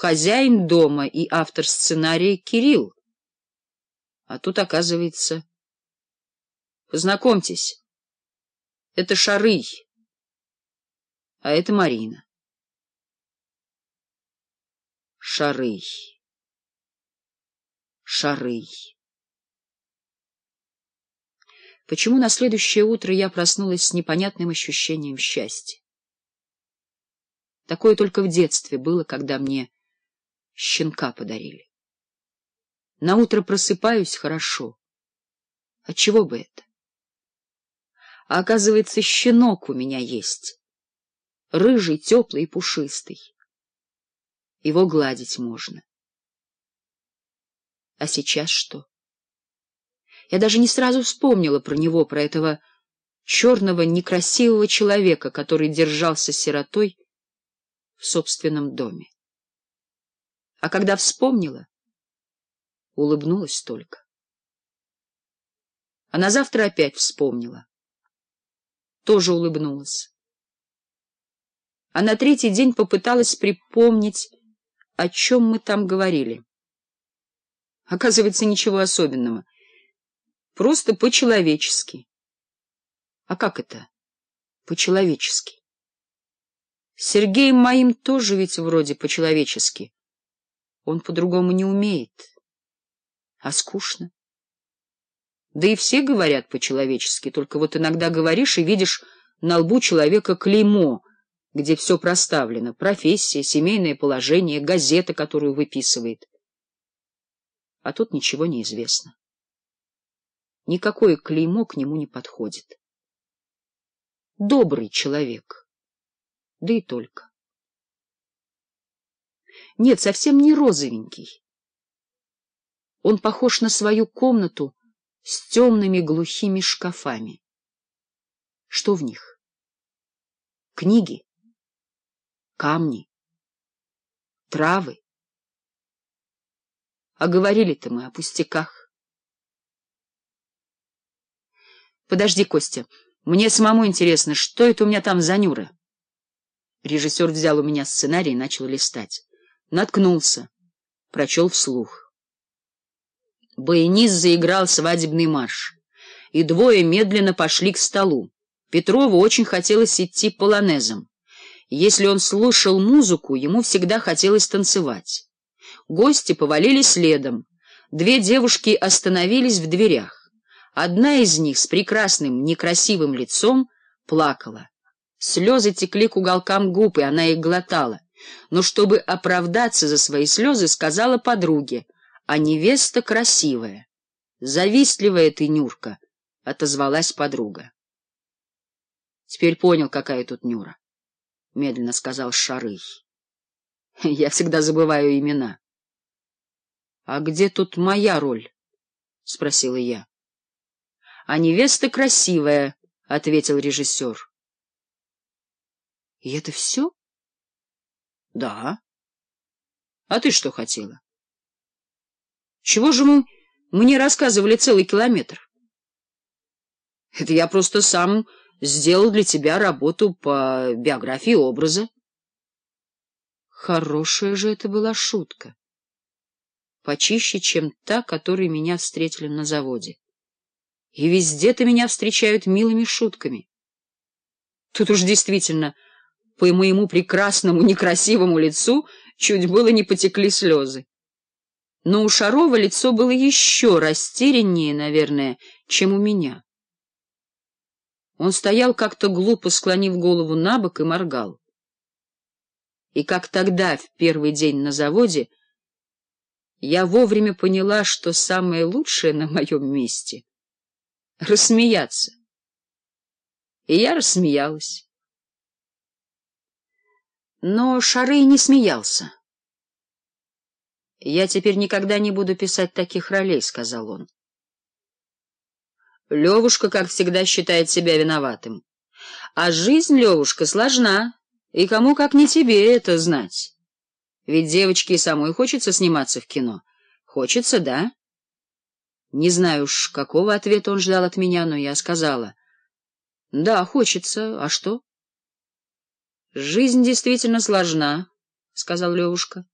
хозяин дома и автор сценария Кирилл. А тут, оказывается... Познакомьтесь, это Шарый, а это Марина. Шарый. Шарый. Почему на следующее утро я проснулась с непонятным ощущением счастья? Такое только в детстве было, когда мне щенка подарили. На утро просыпаюсь хорошо. От чего бы это? А оказывается, щенок у меня есть. Рыжий, теплый и пушистый. Его гладить можно. А сейчас что? Я даже не сразу вспомнила про него, про этого черного, некрасивого человека, который держался сиротой в собственном доме. А когда вспомнила, улыбнулась только. А на завтра опять вспомнила. Тоже улыбнулась. А на третий день попыталась припомнить, о чем мы там говорили. Оказывается, ничего особенного. Просто по-человечески. А как это? По-человечески. Сергеем моим тоже ведь вроде по-человечески. Он по-другому не умеет. А скучно. Да и все говорят по-человечески, только вот иногда говоришь и видишь на лбу человека клеймо, где все проставлено, профессия, семейное положение, газета, которую выписывает. А тут ничего не известно. Никакое клеймо к нему не подходит. Добрый человек. Да и только. Нет, совсем не розовенький. Он похож на свою комнату с темными глухими шкафами. Что в них? Книги? Камни? Травы? А говорили-то мы о пустяках. Подожди, Костя, мне самому интересно, что это у меня там за Нюра? Режиссер взял у меня сценарий и начал листать. Наткнулся. Прочел вслух. Баянист заиграл свадебный марш, и двое медленно пошли к столу. Петрову очень хотелось идти полонезом. Если он слушал музыку, ему всегда хотелось танцевать. Гости повалили следом. Две девушки остановились в дверях. Одна из них с прекрасным, некрасивым лицом плакала. Слезы текли к уголкам губ, и она их глотала но чтобы оправдаться за свои слезы, сказала подруге, а невеста красивая. «Завистливая ты, Нюрка», — отозвалась подруга. «Теперь понял, какая тут Нюра», — медленно сказал Шарый. «Я всегда забываю имена». «А где тут моя роль?» — спросила я. «А невеста красивая», — ответил режиссер. «И это все?» Да. А ты что хотела? Чего же мы мне рассказывали целый километр? Это я просто сам сделал для тебя работу по биографии образа. Хорошая же это была шутка. Почище, чем та, которой меня встретили на заводе. И везде-то меня встречают милыми шутками. Тут уж действительно... По моему прекрасному некрасивому лицу чуть было не потекли слезы. Но у Шарова лицо было еще растеряннее, наверное, чем у меня. Он стоял как-то глупо, склонив голову на бок и моргал. И как тогда, в первый день на заводе, я вовремя поняла, что самое лучшее на моем месте — рассмеяться. И я рассмеялась. Но Шары не смеялся. «Я теперь никогда не буду писать таких ролей», — сказал он. Левушка, как всегда, считает себя виноватым. А жизнь, Левушка, сложна, и кому, как не тебе, это знать. Ведь девочке и самой хочется сниматься в кино. Хочется, да? Не знаю уж, какого ответа он ждал от меня, но я сказала. Да, хочется. А что? — Жизнь действительно сложна, — сказал Левушка.